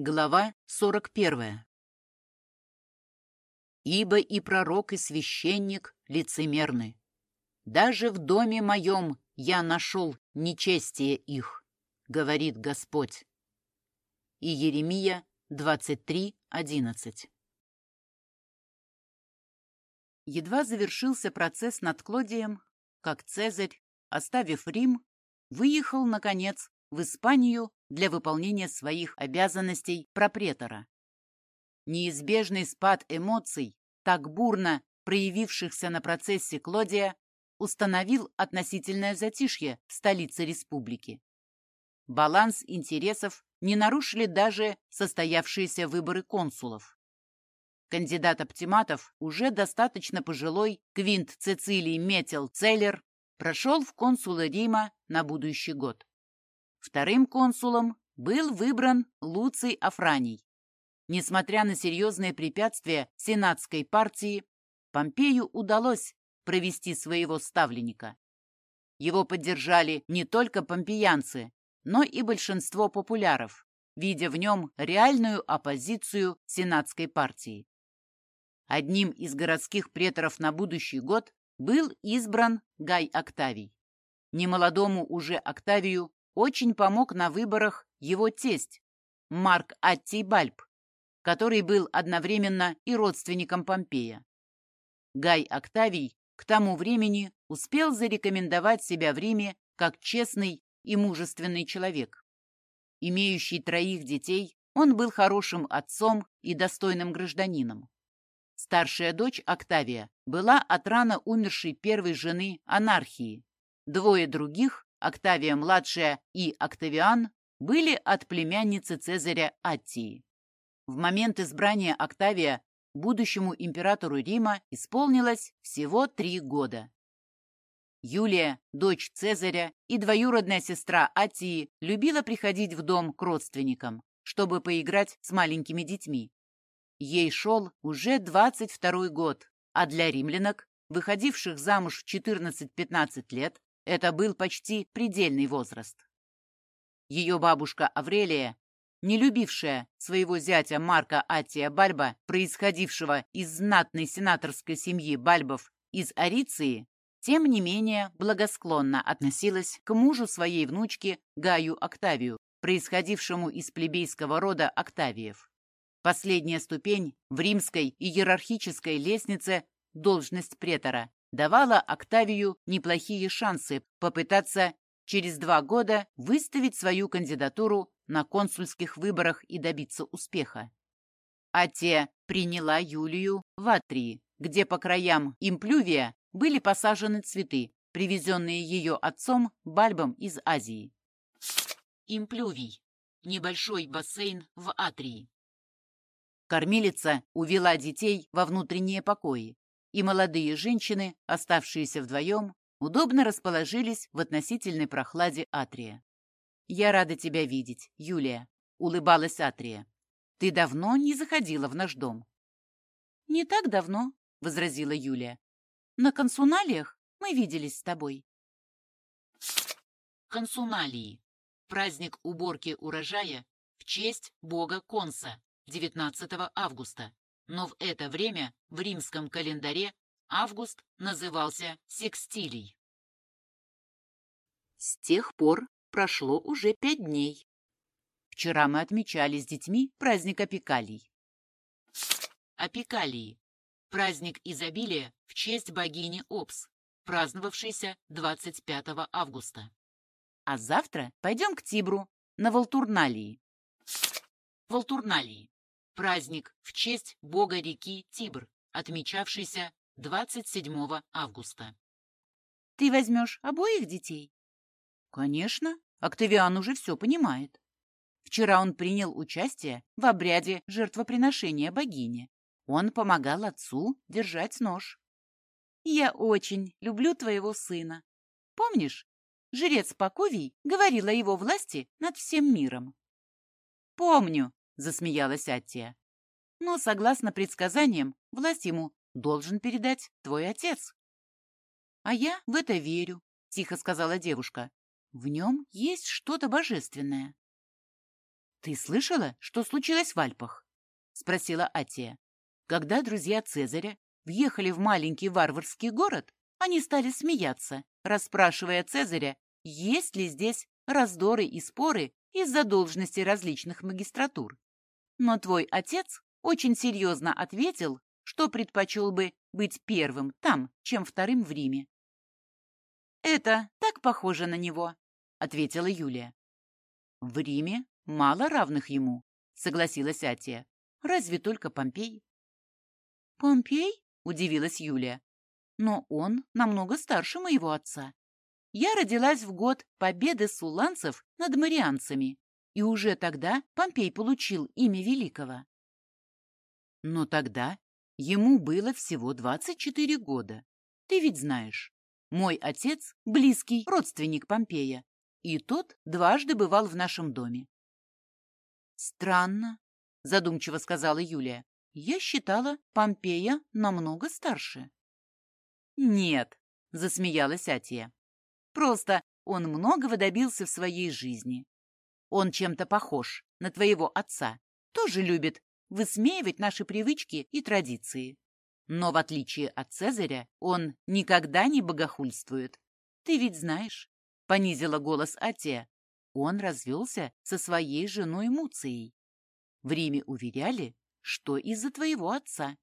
Глава 41. «Ибо и пророк, и священник лицемерны. Даже в доме моем я нашел нечестие их, говорит Господь». И Еремия 23.11. Едва завершился процесс над Клодием, как Цезарь, оставив Рим, выехал, наконец, в Испанию для выполнения своих обязанностей пропретора. Неизбежный спад эмоций, так бурно проявившихся на процессе Клодия, установил относительное затишье в столице республики. Баланс интересов не нарушили даже состоявшиеся выборы консулов. Кандидат оптиматов, уже достаточно пожилой Квинт Цицилий Метел Целлер, прошел в консулы Рима на будущий год. Вторым консулом был выбран Луций Афраний. Несмотря на серьезные препятствия сенатской партии, Помпею удалось провести своего ставленника. Его поддержали не только помпеянцы, но и большинство популяров, видя в нем реальную оппозицию сенатской партии. Одним из городских преторов на будущий год был избран Гай Октавий. Немолодому уже Октавию очень помог на выборах его тесть Марк Аттий Бальб, который был одновременно и родственником Помпея. Гай Октавий к тому времени успел зарекомендовать себя в Риме как честный и мужественный человек. Имеющий троих детей, он был хорошим отцом и достойным гражданином. Старшая дочь Октавия была от рано умершей первой жены Анархии. Двое других Октавия-младшая и Октавиан были от племянницы Цезаря Аттии. В момент избрания Октавия будущему императору Рима исполнилось всего три года. Юлия, дочь Цезаря и двоюродная сестра Аттии, любила приходить в дом к родственникам, чтобы поиграть с маленькими детьми. Ей шел уже 22 год, а для римлянок, выходивших замуж в 14-15 лет, это был почти предельный возраст. Ее бабушка Аврелия, не любившая своего зятя Марка Атия Бальба, происходившего из знатной сенаторской семьи Бальбов из Ариции, тем не менее благосклонно относилась к мужу своей внучки Гаю Октавию, происходившему из плебейского рода Октавиев. Последняя ступень в римской иерархической лестнице – должность претора, давала Октавию неплохие шансы попытаться через два года выставить свою кандидатуру на консульских выборах и добиться успеха. Атия приняла Юлию в Атрии, где по краям имплювия были посажены цветы, привезенные ее отцом Бальбом из Азии. Имплювий – небольшой бассейн в Атрии. Кормилица увела детей во внутренние покои, и молодые женщины, оставшиеся вдвоем, удобно расположились в относительной прохладе Атрия. «Я рада тебя видеть, Юлия», — улыбалась Атрия. «Ты давно не заходила в наш дом». «Не так давно», — возразила Юлия. «На консуналиях мы виделись с тобой». Консуналии. Праздник уборки урожая в честь бога Конса 19 августа но в это время в римском календаре август назывался секстилий. С тех пор прошло уже пять дней. Вчера мы отмечали с детьми праздник Апикалий. Апикалии – праздник изобилия в честь богини Опс, праздновавшийся 25 августа. А завтра пойдем к Тибру на Волтурналии. Волтурналии праздник в честь бога реки Тибр, отмечавшийся 27 августа. «Ты возьмешь обоих детей?» «Конечно, Октавиан уже все понимает. Вчера он принял участие в обряде жертвоприношения богине. Он помогал отцу держать нож. «Я очень люблю твоего сына. Помнишь, жрец Паковий говорил о его власти над всем миром?» «Помню», засмеялась Аттия. Но, согласно предсказаниям, власть ему должен передать твой отец. А я в это верю, тихо сказала девушка. В нем есть что-то божественное. «Ты слышала, что случилось в Альпах?» — спросила Атия. Когда друзья Цезаря въехали в маленький варварский город, они стали смеяться, расспрашивая Цезаря, есть ли здесь раздоры и споры из-за должности различных магистратур. Но твой отец очень серьезно ответил, что предпочел бы быть первым там, чем вторым в Риме. «Это так похоже на него», — ответила Юлия. «В Риме мало равных ему», — согласилась Атия. «Разве только Помпей?» «Помпей?» — удивилась Юлия. «Но он намного старше моего отца. Я родилась в год победы суланцев над марианцами, и уже тогда Помпей получил имя Великого». «Но тогда ему было всего 24 года. Ты ведь знаешь, мой отец — близкий родственник Помпея, и тот дважды бывал в нашем доме. «Странно», — задумчиво сказала Юлия. «Я считала Помпея намного старше». «Нет», — засмеялась Атия. «Просто он многого добился в своей жизни. Он чем-то похож на твоего отца. Тоже любит высмеивать наши привычки и традиции. Но в отличие от Цезаря, он никогда не богохульствует. Ты ведь знаешь, — понизила голос Ате, — он развелся со своей женой Муцией. В Риме уверяли, что из-за твоего отца.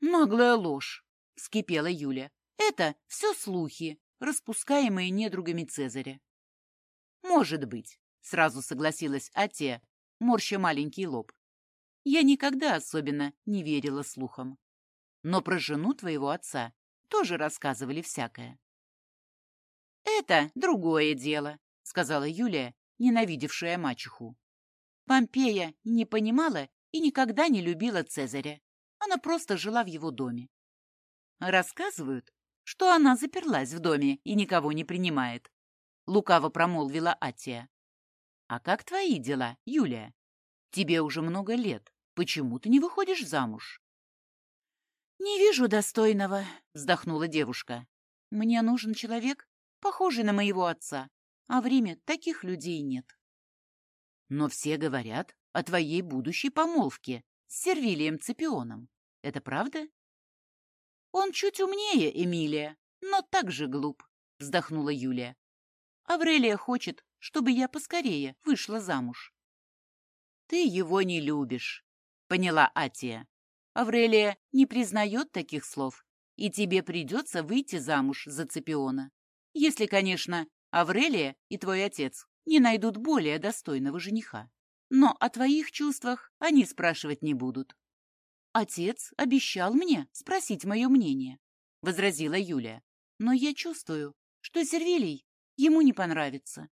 «Наглая ложь!» — вскипела Юля. «Это все слухи, распускаемые недругами Цезаря». «Может быть», — сразу согласилась Ате, морща маленький лоб. «Я никогда особенно не верила слухам. Но про жену твоего отца тоже рассказывали всякое. «Это другое дело», — сказала Юлия, ненавидевшая мачеху. Помпея не понимала и никогда не любила Цезаря. Она просто жила в его доме. Рассказывают, что она заперлась в доме и никого не принимает. Лукаво промолвила Атия. «А как твои дела, Юлия? Тебе уже много лет. Почему ты не выходишь замуж?» «Не вижу достойного», — вздохнула девушка. «Мне нужен человек, похожий на моего отца, а в Риме таких людей нет». «Но все говорят о твоей будущей помолвке с Сервилием Цепионом. Это правда?» «Он чуть умнее Эмилия, но так же глуп», — вздохнула Юлия. «Аврелия хочет, чтобы я поскорее вышла замуж». «Ты его не любишь», — поняла Атия. Аврелия не признает таких слов, и тебе придется выйти замуж за Цепиона. Если, конечно, Аврелия и твой отец не найдут более достойного жениха. Но о твоих чувствах они спрашивать не будут. Отец обещал мне спросить мое мнение, — возразила Юлия. Но я чувствую, что Сервилий ему не понравится.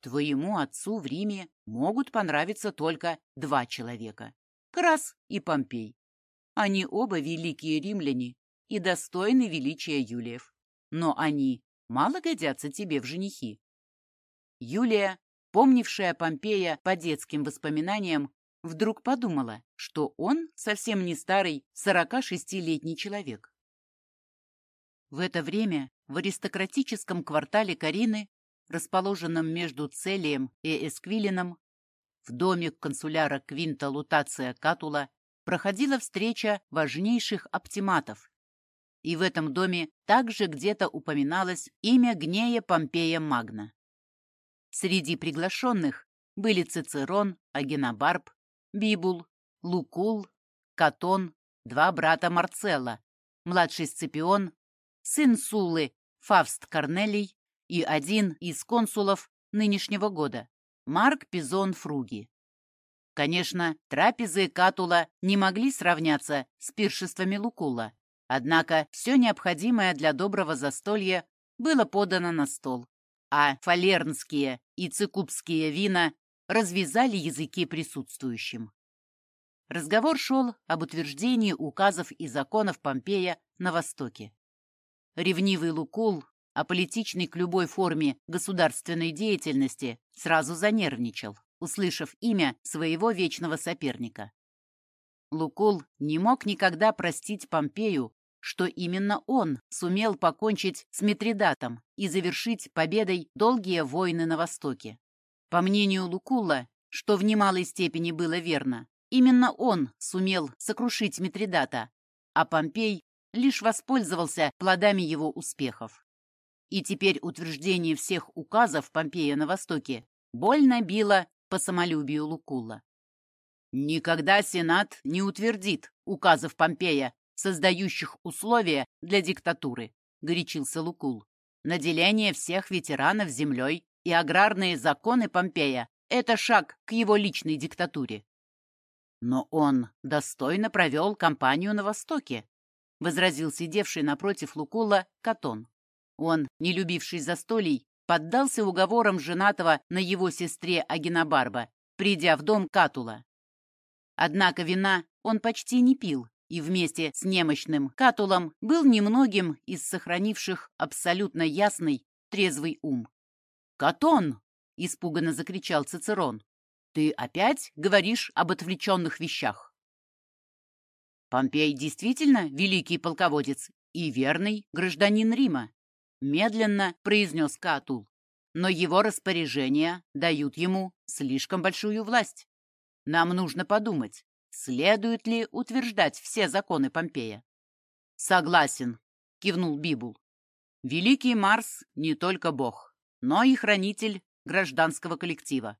Твоему отцу в Риме могут понравиться только два человека Крас и Помпей. Они оба великие римляне и достойны величия Юлиев. Но они мало годятся тебе в женихи. Юлия, помнившая Помпея по детским воспоминаниям, вдруг подумала, что он совсем не старый 46-летний человек. В это время в аристократическом квартале Карины, расположенном между Целием и Эсквилином, в доме консуляра Квинта Лутация Катула проходила встреча важнейших оптиматов. И в этом доме также где-то упоминалось имя Гнея Помпея Магна. Среди приглашенных были Цицерон, Агенобарб, Бибул, Лукул, Катон, два брата Марцелла, младший Сципион, сын Суллы Фавст Корнелий и один из консулов нынешнего года, Марк Пизон Фруги. Конечно, трапезы Катула не могли сравняться с пиршествами Лукула, однако все необходимое для доброго застолья было подано на стол, а фалернские и цикубские вина развязали языки присутствующим. Разговор шел об утверждении указов и законов Помпея на Востоке. Ревнивый Лукул аполитичный к любой форме государственной деятельности, сразу занервничал, услышав имя своего вечного соперника. Лукул не мог никогда простить Помпею, что именно он сумел покончить с Митридатом и завершить победой долгие войны на Востоке. По мнению Лукула, что в немалой степени было верно, именно он сумел сокрушить Митридата, а Помпей лишь воспользовался плодами его успехов. И теперь утверждение всех указов Помпея на Востоке больно било по самолюбию Лукула. Никогда Сенат не утвердит указов Помпея, создающих условия для диктатуры, горячился Лукул. Наделение всех ветеранов землей и аграрные законы Помпея – это шаг к его личной диктатуре. Но он достойно провел кампанию на Востоке, возразил сидевший напротив Лукула Катон. Он, не любивший застолий, поддался уговорам женатого на его сестре Агинабарба, придя в дом Катула. Однако вина он почти не пил, и вместе с немощным Катулом был немногим из сохранивших абсолютно ясный, трезвый ум. «Катон!» — испуганно закричал Цицерон. «Ты опять говоришь об отвлеченных вещах?» Помпей действительно великий полководец и верный гражданин Рима, медленно произнес Катул. Но его распоряжения дают ему слишком большую власть. Нам нужно подумать, следует ли утверждать все законы Помпея. Согласен, кивнул Бибул. Великий Марс не только бог, но и хранитель гражданского коллектива.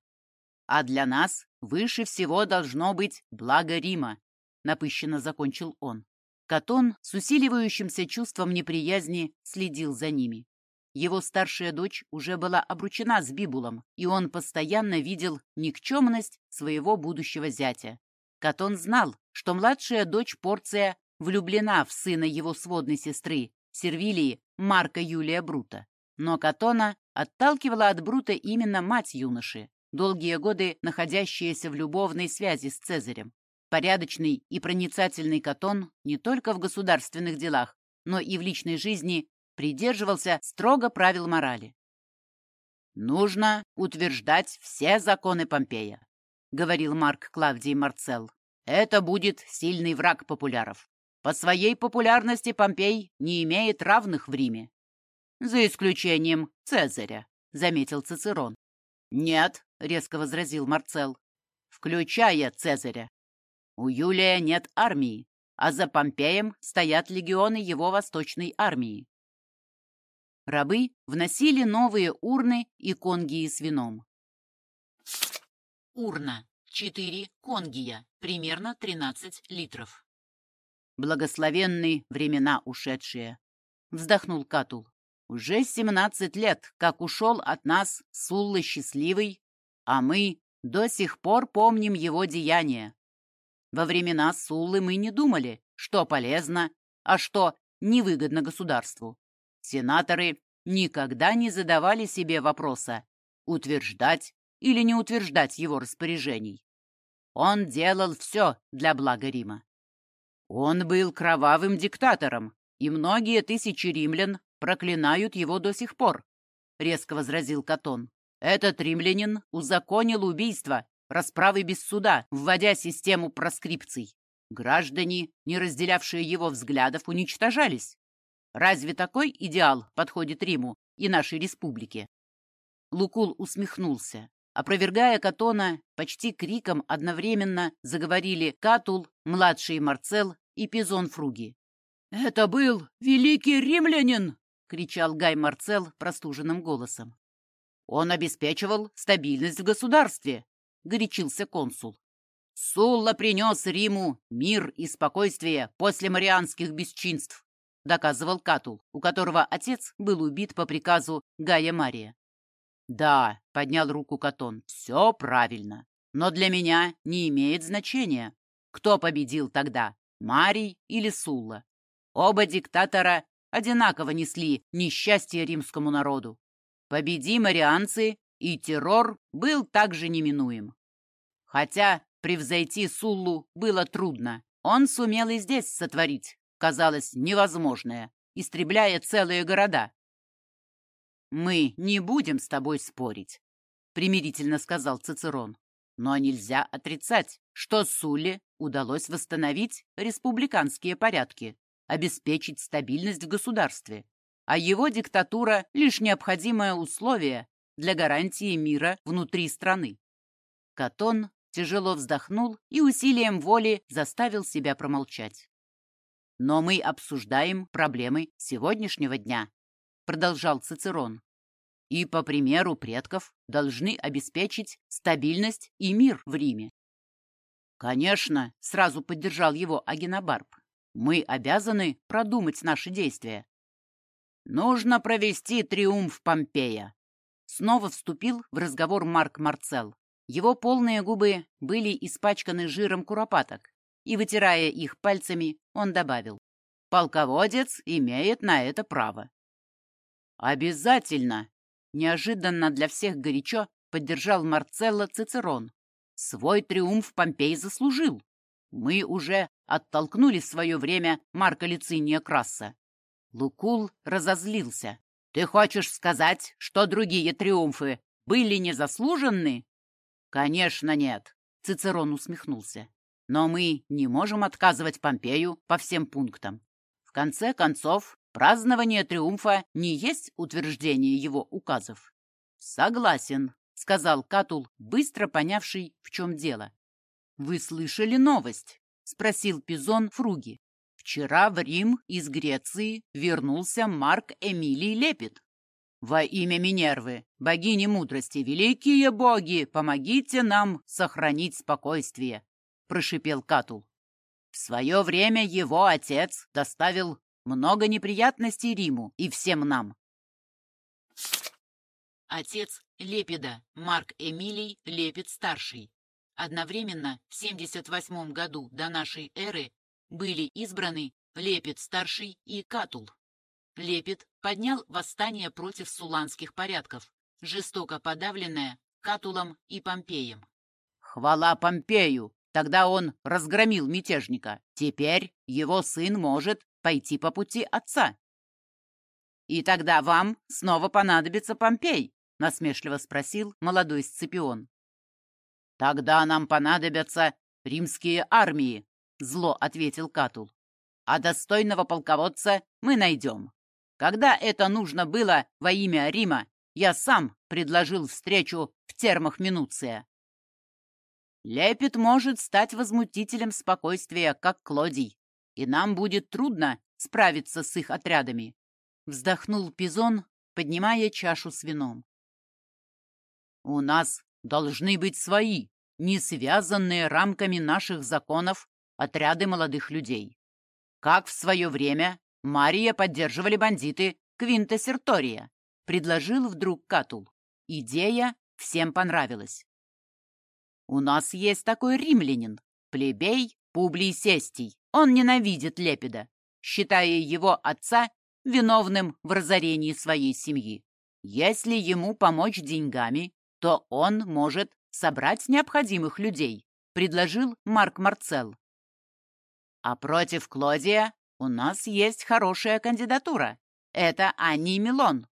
А для нас выше всего должно быть благо Рима, напыщенно закончил он. Катон с усиливающимся чувством неприязни следил за ними. Его старшая дочь уже была обручена с Бибулом, и он постоянно видел никчемность своего будущего зятя. Катон знал, что младшая дочь Порция влюблена в сына его сводной сестры, Сервилии Марка Юлия Брута. Но Катона отталкивала от Брута именно мать юноши, долгие годы находящаяся в любовной связи с Цезарем. Порядочный и проницательный Катон не только в государственных делах, но и в личной жизни придерживался строго правил морали. «Нужно утверждать все законы Помпея», — говорил Марк Клавдий Марцел. «Это будет сильный враг популяров. По своей популярности Помпей не имеет равных в Риме. За исключением Цезаря», — заметил Цицерон. «Нет», — резко возразил Марцел, — «включая Цезаря. У Юлия нет армии, а за Помпеем стоят легионы его восточной армии. Рабы вносили новые урны и конгии с вином. Урна. Четыре конгия. Примерно 13 литров. Благословенные времена ушедшие. Вздохнул Катул. Уже 17 лет, как ушел от нас Суллы счастливый, а мы до сих пор помним его деяния. Во времена Суллы мы не думали, что полезно, а что невыгодно государству. Сенаторы никогда не задавали себе вопроса, утверждать или не утверждать его распоряжений. Он делал все для блага Рима. Он был кровавым диктатором, и многие тысячи римлян проклинают его до сих пор, — резко возразил Катон. Этот римлянин узаконил убийство расправы без суда, вводя систему проскрипций. Граждане, не разделявшие его взглядов, уничтожались. Разве такой идеал подходит Риму и нашей республике? Лукул усмехнулся. Опровергая Катона, почти криком одновременно заговорили Катул, младший Марцел и Пизон Фруги. «Это был великий римлянин!» — кричал Гай Марцел простуженным голосом. «Он обеспечивал стабильность в государстве», — горячился консул. «Сулла принес Риму мир и спокойствие после марианских бесчинств», — доказывал Катул, у которого отец был убит по приказу Гая Мария. «Да», — поднял руку Катон, — «все правильно. Но для меня не имеет значения, кто победил тогда, Марий или Сулла. Оба диктатора одинаково несли несчастье римскому народу. Победи марианцы, и террор был также неминуем. Хотя превзойти Суллу было трудно, он сумел и здесь сотворить, казалось, невозможное, истребляя целые города. «Мы не будем с тобой спорить», — примирительно сказал Цицерон. «Но нельзя отрицать, что Сулле удалось восстановить республиканские порядки, обеспечить стабильность в государстве, а его диктатура — лишь необходимое условие для гарантии мира внутри страны. Катон тяжело вздохнул и усилием воли заставил себя промолчать. «Но мы обсуждаем проблемы сегодняшнего дня», — продолжал Цицерон. «И, по примеру предков, должны обеспечить стабильность и мир в Риме». «Конечно», — сразу поддержал его Агенобарб. «Мы обязаны продумать наши действия». «Нужно провести триумф Помпея», — снова вступил в разговор Марк Марцел. Его полные губы были испачканы жиром куропаток, и, вытирая их пальцами, он добавил. «Полководец имеет на это право». «Обязательно!» — неожиданно для всех горячо поддержал Марцелло Цицерон. «Свой триумф Помпей заслужил. Мы уже оттолкнули в свое время Марка Лициния Краса». Лукул разозлился. «Ты хочешь сказать, что другие триумфы были незаслуженны?» «Конечно нет», — Цицерон усмехнулся. Но мы не можем отказывать Помпею по всем пунктам. В конце концов, празднование триумфа не есть утверждение его указов. «Согласен», — сказал Катул, быстро понявший, в чем дело. «Вы слышали новость?» — спросил Пизон Фруги. «Вчера в Рим из Греции вернулся Марк Эмилий Лепит. Во имя Минервы, богини мудрости, великие боги, помогите нам сохранить спокойствие прошипел Катул. В свое время его отец доставил много неприятностей Риму и всем нам. Отец Лепида, Марк Эмилий Лепид-старший. Одновременно в 78 году до нашей эры были избраны Лепид-старший и Катул. Лепид поднял восстание против суланских порядков, жестоко подавленное Катулом и Помпеем. «Хвала Помпею!» Тогда он разгромил мятежника. Теперь его сын может пойти по пути отца. «И тогда вам снова понадобится Помпей?» — насмешливо спросил молодой Сципион. «Тогда нам понадобятся римские армии», — зло ответил Катул. «А достойного полководца мы найдем. Когда это нужно было во имя Рима, я сам предложил встречу в термах Минуция. Лепет может стать возмутителем спокойствия, как Клодий, и нам будет трудно справиться с их отрядами», — вздохнул Пизон, поднимая чашу с вином. «У нас должны быть свои, не связанные рамками наших законов, отряды молодых людей. Как в свое время Мария поддерживали бандиты Квинта Сертория», — предложил вдруг Катул. Идея всем понравилась. У нас есть такой римлянин, плебей Публий Сестий. Он ненавидит Лепида, считая его отца виновным в разорении своей семьи. Если ему помочь деньгами, то он может собрать необходимых людей, предложил Марк Марцел. А против Клодия у нас есть хорошая кандидатура. Это Анни Милон.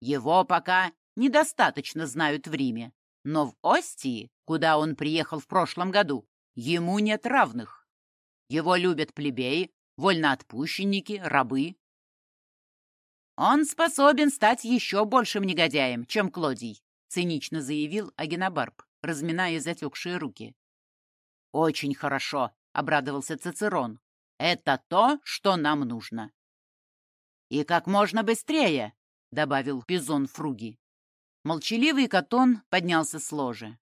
Его пока недостаточно знают в Риме. Но в Остии, куда он приехал в прошлом году, ему нет равных. Его любят плебеи, вольноотпущенники, рабы. «Он способен стать еще большим негодяем, чем Клодий», цинично заявил Агенобарб, разминая затекшие руки. «Очень хорошо», — обрадовался Цицерон. «Это то, что нам нужно». «И как можно быстрее», — добавил Пизон Фруги. Молчаливый Катон поднялся с ложи.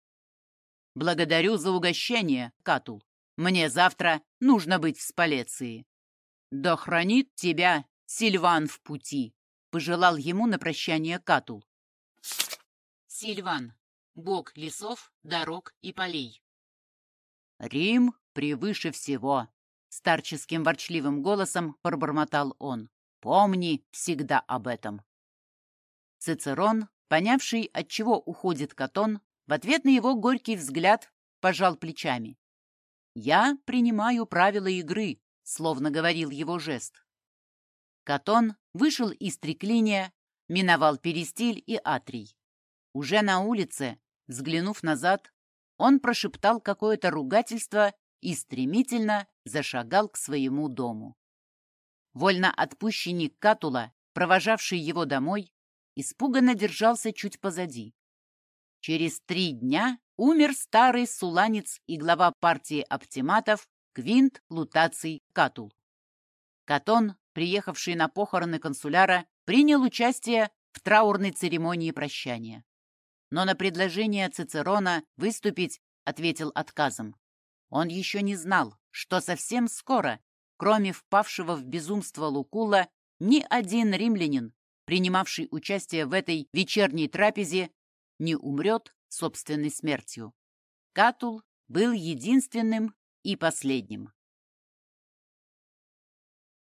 «Благодарю за угощение, Катул. Мне завтра нужно быть в Спалеции. Да хранит тебя Сильван в пути», — пожелал ему на прощание Катул. Сильван — бог лесов, дорог и полей. «Рим превыше всего», — старческим ворчливым голосом пробормотал он. «Помни всегда об этом». Цицерон Понявший, от чего уходит Катон, в ответ на его горький взгляд пожал плечами. «Я принимаю правила игры», — словно говорил его жест. Катон вышел из треклиния, миновал Перестиль и Атрий. Уже на улице, взглянув назад, он прошептал какое-то ругательство и стремительно зашагал к своему дому. Вольно отпущенник Катула, провожавший его домой, испуганно держался чуть позади. Через три дня умер старый суланец и глава партии оптиматов Квинт Лутаций Катул. Катон, приехавший на похороны консуляра, принял участие в траурной церемонии прощания. Но на предложение Цицерона выступить ответил отказом. Он еще не знал, что совсем скоро, кроме впавшего в безумство Лукула, ни один римлянин, принимавший участие в этой вечерней трапезе, не умрет собственной смертью. Катул был единственным и последним.